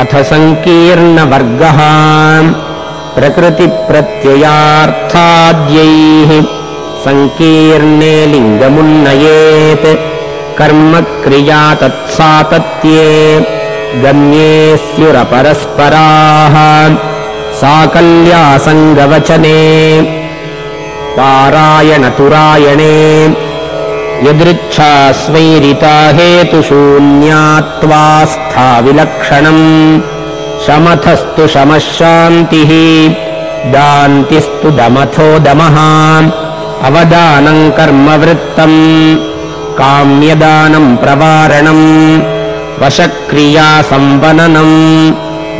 अथ सङ्कीर्णवर्गः प्रकृतिप्रत्ययार्थाद्यैः सङ्कीर्णे लिङ्गमुन्नयेत्। कर्मक्रिया तत्सातत्ये गम्ये स्युरपरस्पराः। साकल्यासङ्गवचने। पारायणतुरायणे यदृच्छा स्वैरिता हेतुशून्यात्वास्थाविलक्षणम् शमथस्तु शमः दान्तिस्तु दमथो दमः अवदानम् कर्मवृत्तम् काम्यदानम् प्रवारणम् वशक्रियासम्पननम्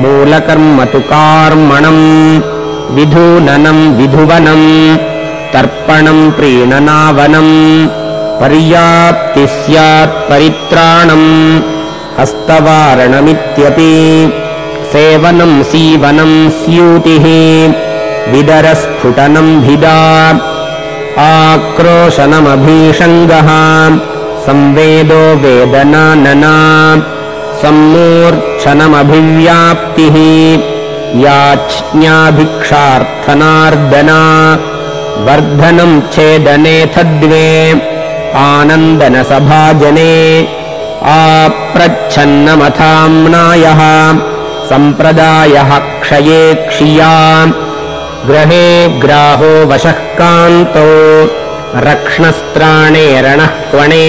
मूलकर्म तु कार्मणम् विधूननम् विधुवनम् तर्पणम् प्रीणनावनम् पर्याप्तिः स्यात् परित्राणम् हस्तवारणमित्यपि सेवनम् सीवनम् स्यूतिः विदरस्फुटनम् भिदा आक्रोशनमभीषङ्गः संवेदो वेदनानना सम्मूर्च्छनमभिव्याप्तिः याच्ञाभिक्षार्थनार्दना वर्धनम् छेदनेऽथ द्वे आनन्दनसभाजने आप्रच्छन्नमथाम्नायः सम्प्रदायः क्षये क्षिया ग्रहे ग्राहो वशः कान्तो रक्ष्णस्त्राणे रणः क्वणे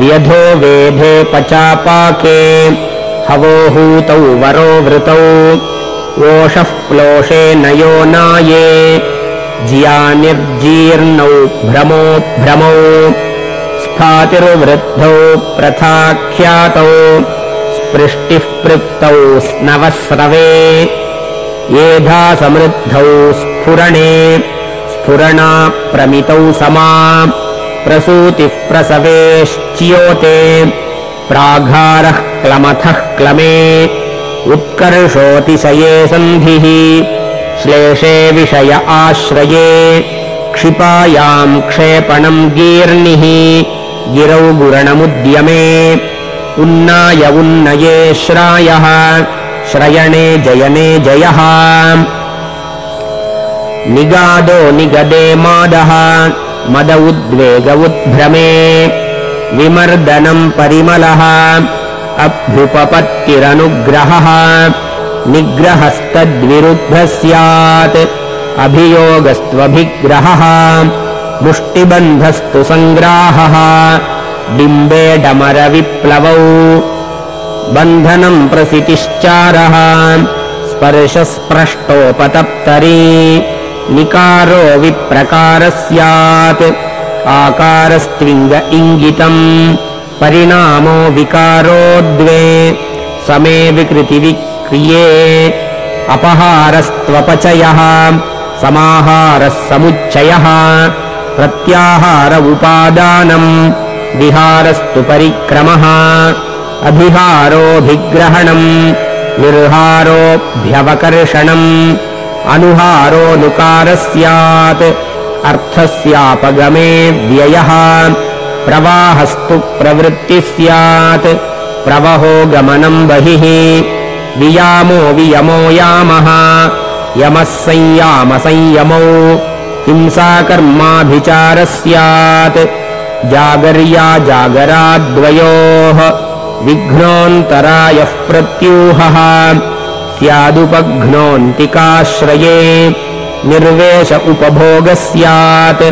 व्यधो वेधे पचापाके हवोहूतौ वरो वृतौ ओषः प्लोषे नयो नाये ज्यानिर्जीर्णौ भ्रमो भ्रमौ स्फातिर्वृद्धौ प्रथाख्यातौ स्पृष्टिः पृक्तौ स्नवस्रवे येधा समृद्धौ स्फुरणे स्फुरणा प्रमितौ समा प्रसूतिः प्रसवेश्च्योते प्राघारः क्लमथः क्लमे उत्कर्षोऽतिशये सन्धिः श्लेषे विषय आश्रये क्षिपायाम् क्षेपणम् गीर्णिः गिरौ गुरणमुद्यमे। उन्नाय उन्नये श्रायः श्रयणे जयने जयः। निगादो निगदे मादः मद उद्वेग उद्भ्रमे। विमर्दनम् परिमलः अभ्युपपत्तिरनुग्रहः निग्रहस्तद्विरुद्धः स्यात् अभियोगस्त्वभिग्रहः मुष्टिबन्धस्तु सङ्ग्राहः बिम्बे डमरविप्लवौ। बन्धनम् प्रसितिश्चारः स्पर्शस्पृष्टोपतप्तरी। निकारो विप्रकारः स्यात् आकारस्त्विङ्ग इङ्गितम् परिणामो विकारो द्वे। समे विकृतिविक्रिये अपहारस्त्वपचयः समाहारः समुच्चयः प्रत्याहार उपादानम् विहारस्तु परिक्रमः अभिहारोऽभिग्रहणम् निर्हारोऽभ्यवकर्षणम् अनुहारोऽनुकारः स्यात् अर्थस्यापगमे व्ययः प्रवाहस्तु प्रवृत्तिः स्यात् प्रवहो गमनम् बहिः वियामो वियमो यामः। यमः संयाम संयमौ। हिंसाकर्माभिचारः स्यात् जागर्या जागराद्वयोः। विघ्नोऽन्तरायः प्रत्यूहः। स्यादुपघ्नोऽन्तिकाश्रये निर्वेश उपभोगः स्यात्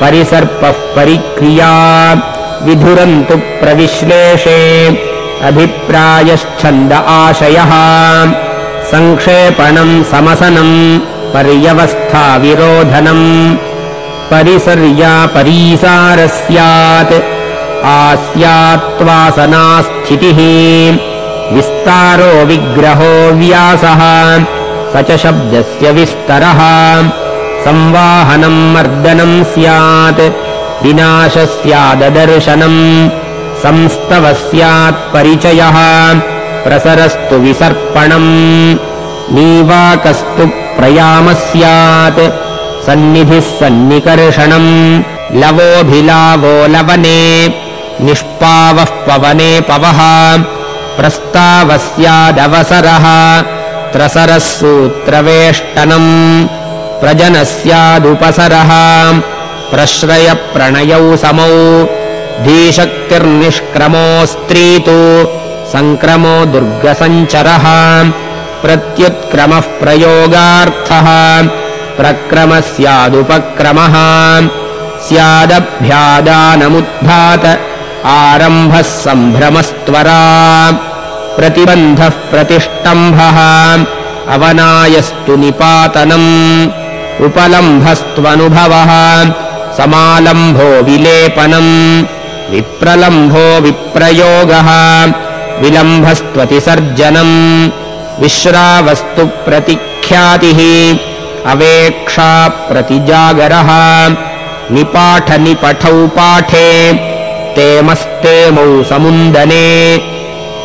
परिसर्पः परिक्रिया। विधुरन्तु प्रविश्लेषे अभिप्रायश्छन्द आशयः। सङ्क्षेपणम् समसनम् पर्यवस्था विरोधनम्। परिसर्या परीसारः स्यात् आस्यात्वासनास्थितिः विस्तारो विग्रहो व्यासः। स च शब्दस्य विस्तरः। संवाहनम् मर्दनम् स्यात्। विनाशः स्याददर्शनम् संस्तवः स्यात् परिचयः। प्रसरस्तु विसर्पणम्। नीवाकस्तु प्रयामः स्यात् सन्निधिः सन्निकर्षणम्। लवोऽभिलावो लवने। निष्पावः पवने पवः। प्रस्तावस्यादवसरः। त्रसरः सूत्रवेष्टनम् प्रजनस्यादुपसरः। प्रश्रयप्रणयौ समौ धीशक्तिर्निष्क्रमो स्त्रीतु सङ्क्रमो दुर्गसञ्चरः। प्रत्युत्क्रमः प्रयोगार्थः। प्रक्रमः स्यादुपक्रमः स्यादभ्यादानमुद्धात। आरम्भः सम्भ्रमस्त्वरा। प्रतिबन्धः प्रतिष्टम्भः। अवनायस्तु निपातनम्। उपलम्भस्त्वनुभवः। समालम्भो विलेपनम् विप्रलम्भो विप्रयोगः। विलम्भस्त्वतिसर्जनम् विश्रावस्तु प्रतिख्यातिः। अवेक्षा प्रतिजागरः। निपाठनिपठौ पाठे। तेमस्तेमौ समुन्दने।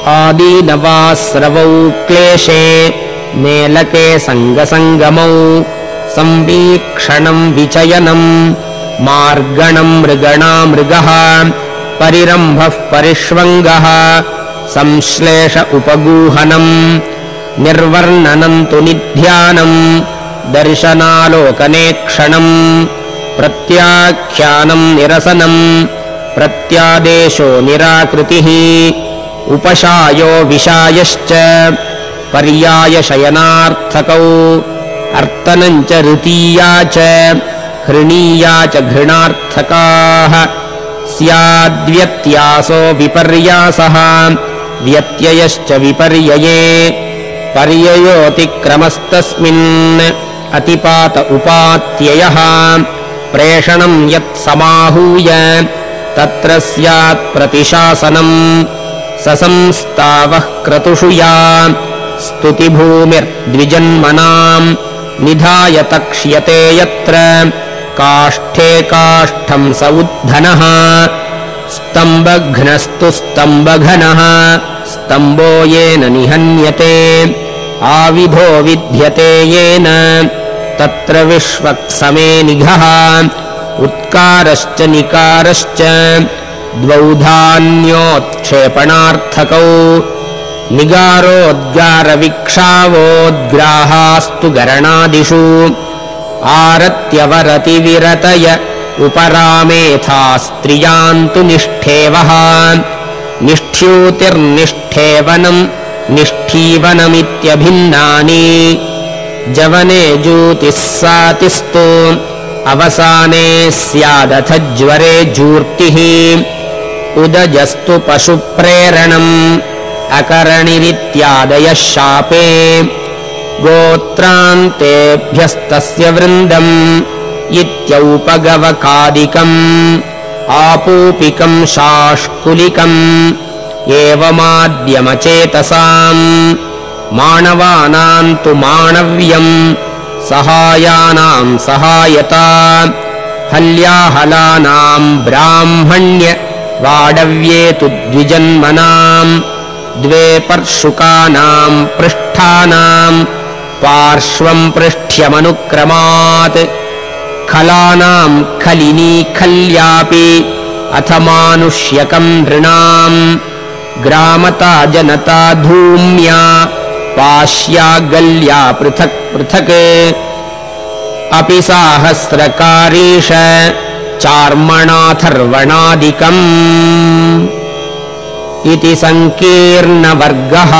आदीनवास्रवौ क्लेशे। मेलके सङ्गसङ्गमौ। संवीक्षणम् विचयनम्। मार्गणम् मृगणामृगः परिरम्भः परिष्वङ्गः संश्लेष उपगूहनम् निर्वर्णनम् तु निध्यानम् दर्शनालोकने क्षणम् प्रत्याख्यानम् निरसनम् प्रत्यादेशो निराकृतिः उपशायो विशायश्च पर्यायशयनार्थकौ अर्तनम् च ऋतीया च हृणीया च घृणार्थकाः स्याद्व्यत्यासो विपर्यासः। व्यत्ययश्च विपर्यये। पर्ययोऽतिक्रमस्तस्मिन् अतिपात उपात्ययः। प्रेषणम् यत्समाहूय तत्र स्यात् प्रतिशासनम् ससंस्तावः क्रतुषु या स्तुतिभूमिर्द्विजन्मनाम्। निधाय तक्ष्यते यत्र काष्ठे काष्ठम् स उद्धनः स्तम्बघ्नस्तु स्तम्बघनः स्तम्बो येन निहन्यते आविधो विद्यते येन तत्र विश्वक्समे निघः उत्कारश्च निकारश्च द्वौधान्योत्क्षेपणार्थकौ निगारोद्गारविक्षावोद्ग्राहास्तु गरणादिषु आरत्यवरतिविरतय उपरामेथा स्त्रियान्तु निष्ठेवः निष्ठ्यूतिर्निष्ठेवनम् निष्ठीवनमित्यभिन्नानि। जवने जूतिः सातिस्तु अवसाने स्यादथ ज्वरे जूर्तिः। उदजस्तु पशुप्रेरणम् अकरणिरित्यादयः शापे गोत्रान्तेभ्यस्तस्य वृन्दम् इत्यौपगवकादिकम् आपूपिकम् शाष्कुलिकम् एवमाद्यमचेतसाम् माणवानाम् तु माणव्यम् सहायानाम् सहायता हल्याहलानाम् ब्राह्मण्य वाडव्ये तु द्विजन्मनाम् द्वे पर्षुकानाम् पृष्ठानाम् पार्श्वम् पृष्ठ्यमनुक्रमात्। खलानाम् खलिनी खल्यापि अथ मानुष्यकम् नृणाम्। ग्रामता जनता धूम्या पाश्या गल्या पृथक् पृथक्। अपि साहस्रकारीश चार्मणाथर्वणादिकम्। इति सङ्कीर्णवर्गः